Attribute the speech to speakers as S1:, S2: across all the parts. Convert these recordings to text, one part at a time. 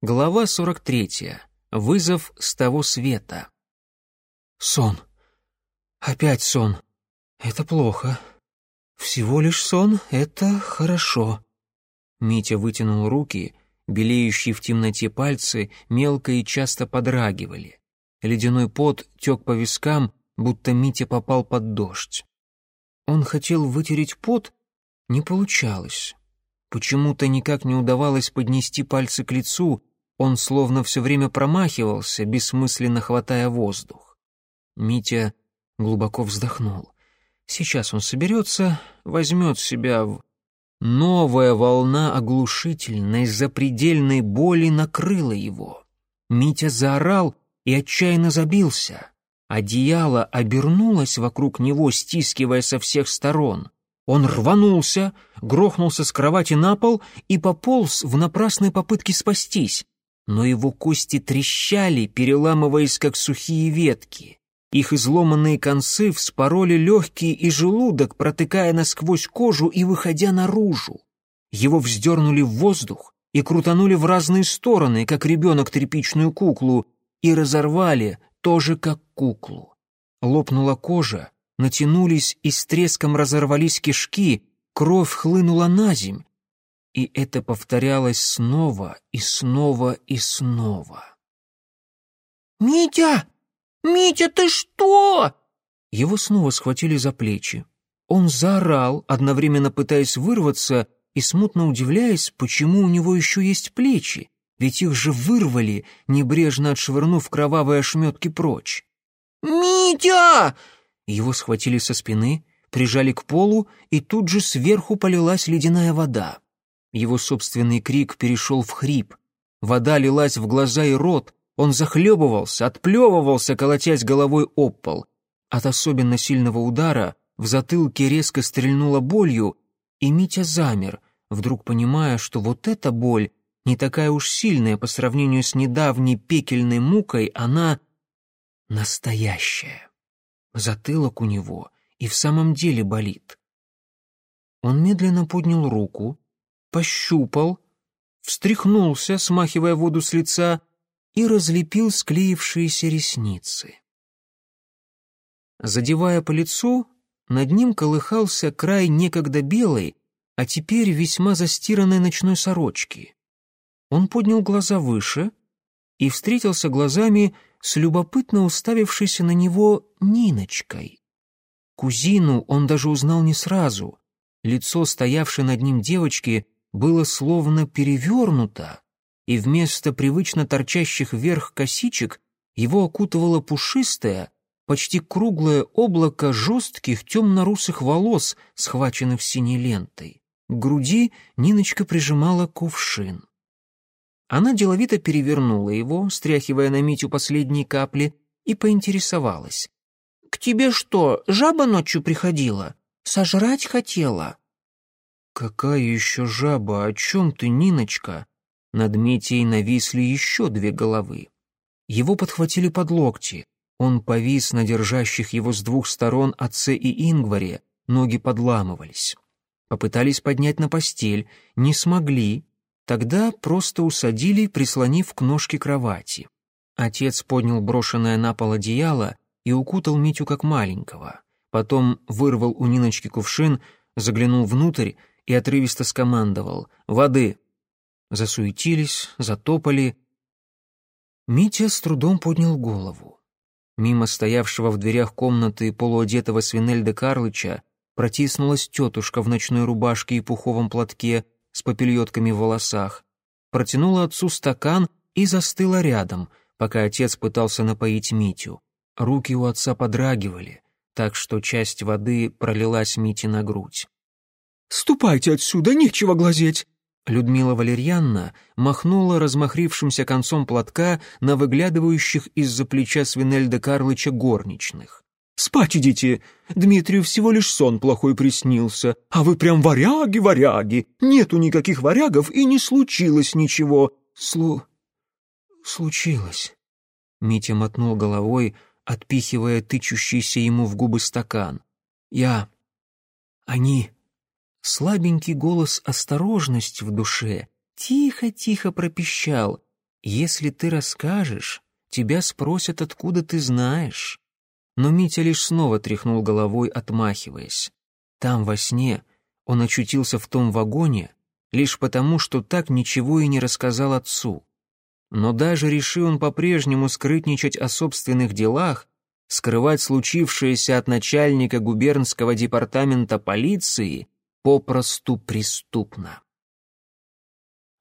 S1: Глава 43. Вызов с того света. Сон. Опять сон. Это плохо. Всего лишь сон — это хорошо. Митя вытянул руки, белеющие в темноте пальцы мелко и часто подрагивали. Ледяной пот тек по вискам, будто Митя попал под дождь. Он хотел вытереть пот, не получалось. Почему-то никак не удавалось поднести пальцы к лицу, он словно все время промахивался, бессмысленно хватая воздух. Митя глубоко вздохнул. Сейчас он соберется, возьмет себя в... Новая волна оглушительной, запредельной боли накрыла его. Митя заорал и отчаянно забился. Одеяло обернулось вокруг него, стискивая со всех сторон. Он рванулся, грохнулся с кровати на пол и пополз в напрасной попытке спастись но его кости трещали, переламываясь, как сухие ветки. Их изломанные концы вспороли легкие и желудок, протыкая насквозь кожу и выходя наружу. Его вздернули в воздух и крутанули в разные стороны, как ребенок тряпичную куклу, и разорвали, тоже как куклу. Лопнула кожа, натянулись и с треском разорвались кишки, кровь хлынула на земь, и это повторялось снова и снова и снова.
S2: «Митя! Митя, ты что?»
S1: Его снова схватили за плечи. Он заорал, одновременно пытаясь вырваться и смутно удивляясь, почему у него еще есть плечи, ведь их же вырвали, небрежно отшвырнув кровавые ошметки прочь.
S2: «Митя!»
S1: Его схватили со спины, прижали к полу, и тут же сверху полилась ледяная вода. Его собственный крик перешел в хрип. Вода лилась в глаза и рот, он захлебывался, отплевывался, колотясь головой об пол. От особенно сильного удара в затылке резко стрельнула болью, и Митя замер, вдруг понимая, что вот эта боль не такая уж сильная по сравнению с недавней пекельной мукой, она настоящая. Затылок у него и в самом деле болит. Он медленно поднял руку, пощупал, встряхнулся, смахивая воду с лица, и разлепил склеившиеся ресницы. Задевая по лицу, над ним колыхался край некогда белой, а теперь весьма застиранной ночной сорочки. Он поднял глаза выше и встретился глазами с любопытно уставившейся на него Ниночкой. Кузину он даже узнал не сразу. Лицо стоявшей над ним девочки было словно перевернуто, и вместо привычно торчащих вверх косичек его окутывало пушистое, почти круглое облако жестких темно-русых волос, схваченных синей лентой. К груди Ниночка прижимала кувшин. Она деловито перевернула его, стряхивая на Митю последние капли, и поинтересовалась. «К тебе что, жаба ночью приходила? Сожрать хотела?» «Какая еще жаба? О чем ты, Ниночка?» Над Митей нависли еще две головы. Его подхватили под локти. Он повис на держащих его с двух сторон отце и Ингваре, ноги подламывались. Попытались поднять на постель, не смогли. Тогда просто усадили, прислонив к ножке кровати. Отец поднял брошенное на пол одеяло и укутал Митю как маленького. Потом вырвал у Ниночки кувшин, заглянул внутрь и отрывисто скомандовал «Воды!». Засуетились, затопали. Митя с трудом поднял голову. Мимо стоявшего в дверях комнаты полуодетого Свинельда Карлыча протиснулась тетушка в ночной рубашке и пуховом платке с попельотками в волосах, протянула отцу стакан и застыла рядом, пока отец пытался напоить Митю. Руки у отца подрагивали, так что часть воды пролилась Мите на грудь.
S3: «Ступайте отсюда, нечего глазеть!»
S1: Людмила Валерьянна махнула размахрившимся концом платка на выглядывающих из-за плеча Свинельда Карлыча горничных.
S3: «Спать идите! Дмитрию всего лишь сон плохой приснился, а вы прям варяги-варяги! Нету никаких варягов и не случилось ничего!»
S1: «Слу... случилось...» Митя мотнул головой, отпихивая тычущийся ему в губы стакан. «Я... они...» Слабенький голос осторожности в душе тихо-тихо пропищал. Если ты расскажешь, тебя спросят, откуда ты знаешь. Но Митя лишь снова тряхнул головой, отмахиваясь. Там, во сне, он очутился в том вагоне лишь потому, что так ничего и не рассказал отцу. Но даже решил он по-прежнему скрытничать о собственных делах, скрывать случившееся от начальника губернского департамента полиции попросту преступно.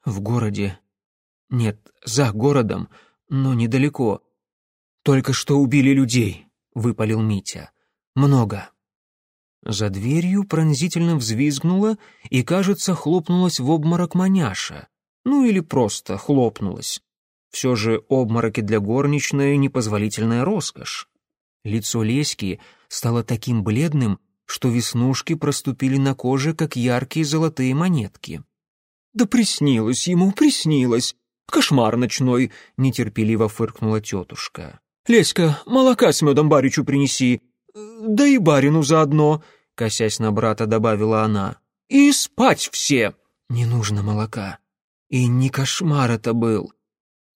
S1: В городе нет, за городом, но недалеко. Только что убили людей, выпалил Митя. Много. За дверью пронзительно взвизгнула и, кажется, хлопнулась в обморок маняша. Ну или просто хлопнулась. Все же обмороки для горничной — непозволительная роскошь. Лицо Леськи стало таким бледным, что веснушки проступили на коже, как яркие золотые монетки. «Да приснилось ему, приснилось! Кошмар ночной!» — нетерпеливо фыркнула тетушка. «Леська, молока с медом баричу принеси, да и барину заодно», — косясь на брата, добавила она. «И спать все!» «Не нужно молока. И не кошмар это был.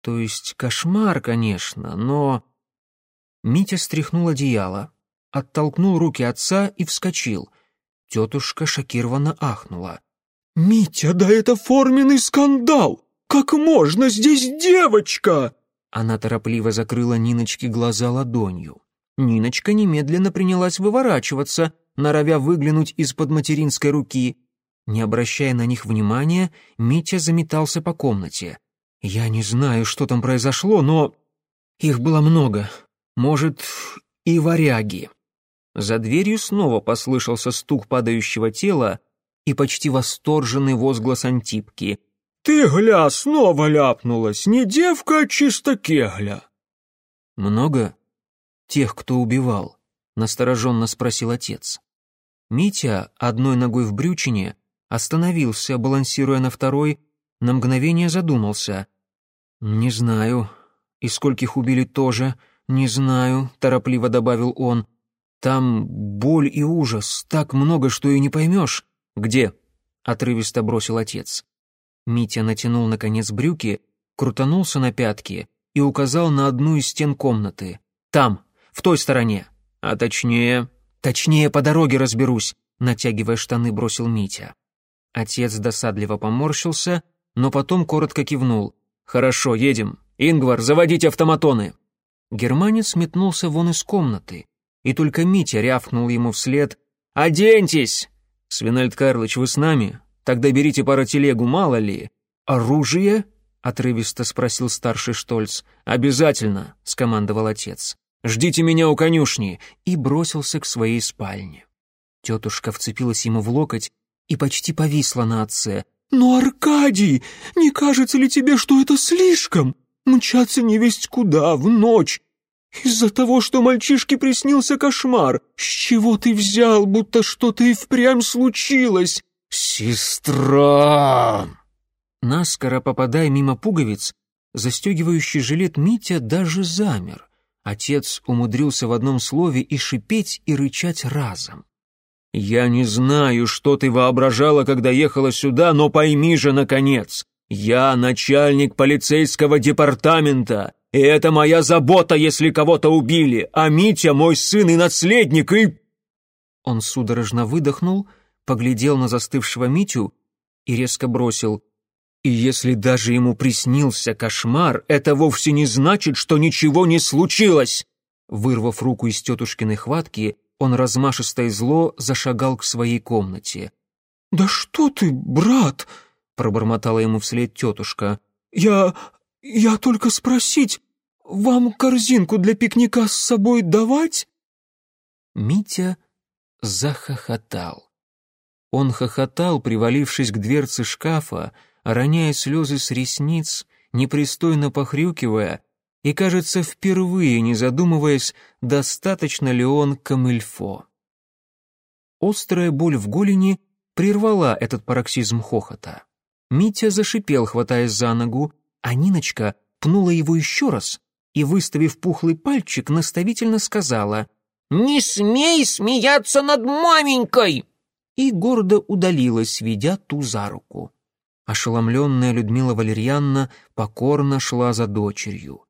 S1: То есть кошмар, конечно, но...» Митя стряхнул одеяло, оттолкнул руки отца и вскочил. Тетушка шокированно ахнула. «Митя, да это форменный скандал! «Как можно? Здесь девочка!» Она торопливо закрыла Ниночке глаза ладонью. Ниночка немедленно принялась выворачиваться, норовя выглянуть из-под материнской руки. Не обращая на них внимания, Митя заметался по комнате. «Я не знаю, что там произошло, но...» «Их было много. Может, и варяги». За дверью снова послышался стук падающего тела и почти восторженный возглас Антипки. «Ты, гля, снова ляпнулась, не девка, а чисто кегля!» «Много тех, кто убивал?» — настороженно спросил отец. Митя, одной ногой в брючине, остановился, балансируя на второй, на мгновение задумался. «Не знаю. И скольких убили тоже, не знаю», — торопливо добавил он. «Там боль и ужас, так много, что и не поймешь». «Где?» — отрывисто бросил отец. Митя натянул, наконец, брюки, крутанулся на пятки и указал на одну из стен комнаты. «Там, в той стороне». «А точнее...» «Точнее, по дороге разберусь», — натягивая штаны, бросил Митя. Отец досадливо поморщился, но потом коротко кивнул. «Хорошо, едем. Ингвар, заводите автоматоны!» Германец метнулся вон из комнаты, и только Митя рявкнул ему вслед «Оденьтесь!» «Свинельд Карлыч, вы с нами? Тогда берите паротелегу, мало ли. Оружие? отрывисто спросил старший Штольц. Обязательно, скомандовал отец. Ждите меня у конюшни и бросился к своей спальне. Тетушка вцепилась ему в локоть и почти повисла на отце. «Но, Аркадий, не кажется ли тебе, что это слишком? Мчаться невесть куда, в ночь, из-за того, что мальчишке приснился кошмар. С чего ты взял, будто что-то и впрямь случилось? «Сестра!» Наскоро попадая мимо пуговиц, застегивающий жилет Митя даже замер. Отец умудрился в одном слове и шипеть, и рычать разом. «Я не знаю, что ты воображала, когда ехала сюда, но пойми же, наконец, я начальник полицейского департамента, и это моя забота, если кого-то убили, а Митя мой сын и наследник, и...» Он судорожно выдохнул, поглядел на застывшего Митю и резко бросил «И если даже ему приснился кошмар, это вовсе не значит, что ничего не случилось!» Вырвав руку из тетушкиной хватки, он размашисто и зло зашагал к своей комнате.
S3: «Да что ты, брат!» — пробормотала ему вслед тетушка. «Я... я только спросить, вам корзинку для пикника с собой давать?»
S1: Митя захохотал. Он хохотал, привалившись к дверце шкафа, роняя слезы с ресниц, непристойно похрюкивая, и, кажется, впервые не задумываясь, достаточно ли он камильфо. Острая боль в голени прервала этот пароксизм хохота. Митя зашипел, хватаясь за ногу, а Ниночка пнула его еще раз и, выставив пухлый пальчик, наставительно сказала
S2: «Не смей смеяться над маменькой!»
S1: и гордо удалилась, ведя ту за руку. Ошеломленная Людмила Валерьянна покорно шла за дочерью.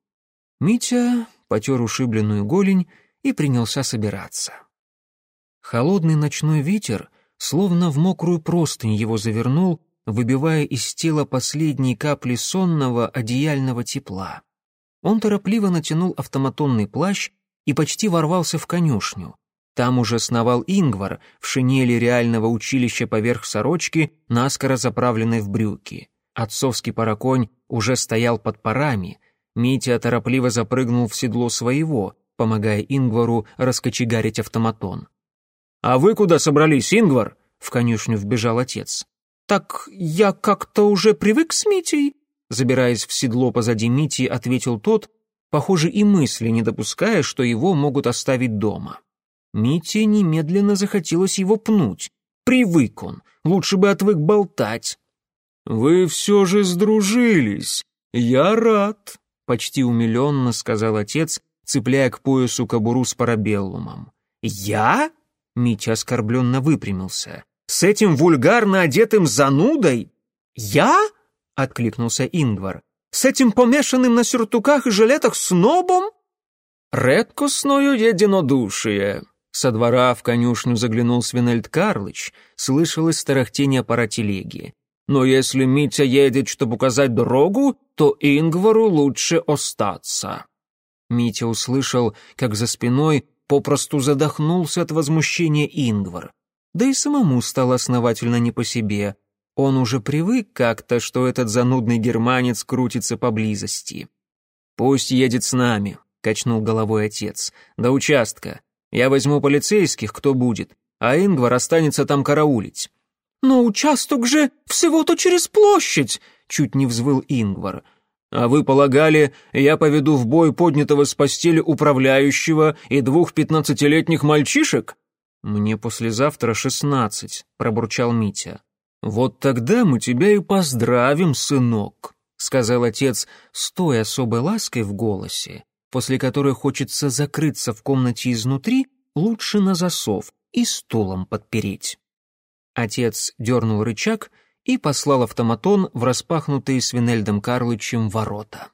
S1: Митя потер ушибленную голень и принялся собираться. Холодный ночной ветер словно в мокрую простынь его завернул, выбивая из тела последние капли сонного одеяльного тепла. Он торопливо натянул автоматонный плащ и почти ворвался в конюшню. Там уже сновал Ингвар в шинели реального училища поверх сорочки, наскоро заправленной в брюки. Отцовский параконь уже стоял под парами. Митя торопливо запрыгнул в седло своего, помогая Ингвару раскочегарить автоматон. «А вы куда собрались, Ингвар?» — в конюшню вбежал отец.
S2: «Так я как-то уже привык с Митей»,
S1: забираясь в седло позади Мити, ответил тот, похоже, и мысли не допуская, что его могут оставить дома. Мите немедленно захотелось его пнуть. Привык он, лучше бы отвык болтать.
S3: «Вы все же сдружились. Я рад», — почти умиленно сказал отец, цепляя к поясу кобуру с парабеллумом.
S1: «Я?» — Митя оскорбленно выпрямился. «С этим вульгарно одетым занудой? Я?» — откликнулся Ингвар. «С этим помешанным на сюртуках и жилетах снобом?»
S3: «Редкостное единодушие», со двора в конюшню заглянул Свинельд Карлыч, слышалось тарахтение пара телеги. «Но если Митя едет, чтобы указать дорогу, то Ингвару лучше остаться».
S1: Митя услышал, как за спиной попросту задохнулся от возмущения Ингвар. Да и самому стало основательно не по себе. Он уже привык как-то, что этот занудный германец крутится поблизости. «Пусть едет с нами», — качнул головой отец, — «до участка. Я возьму полицейских, кто будет, а Ингвар останется там караулить».
S2: «Но участок же всего-то через площадь!» — чуть не взвыл Ингвар.
S3: «А вы полагали, я поведу в бой поднятого с постели управляющего и двух пятнадцатилетних мальчишек?»
S1: «Мне послезавтра шестнадцать», — пробурчал Митя.
S3: «Вот тогда мы тебя и поздравим, сынок», — сказал отец с той особой лаской в голосе, после которой хочется закрыться в комнате изнутри, лучше на засов и стулом подпереть. Отец дернул рычаг и послал автоматон в распахнутые Свинельдом Карлычем ворота.